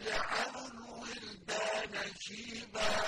يَجْعَلُ الْوِلْدَانَ شِيبًا.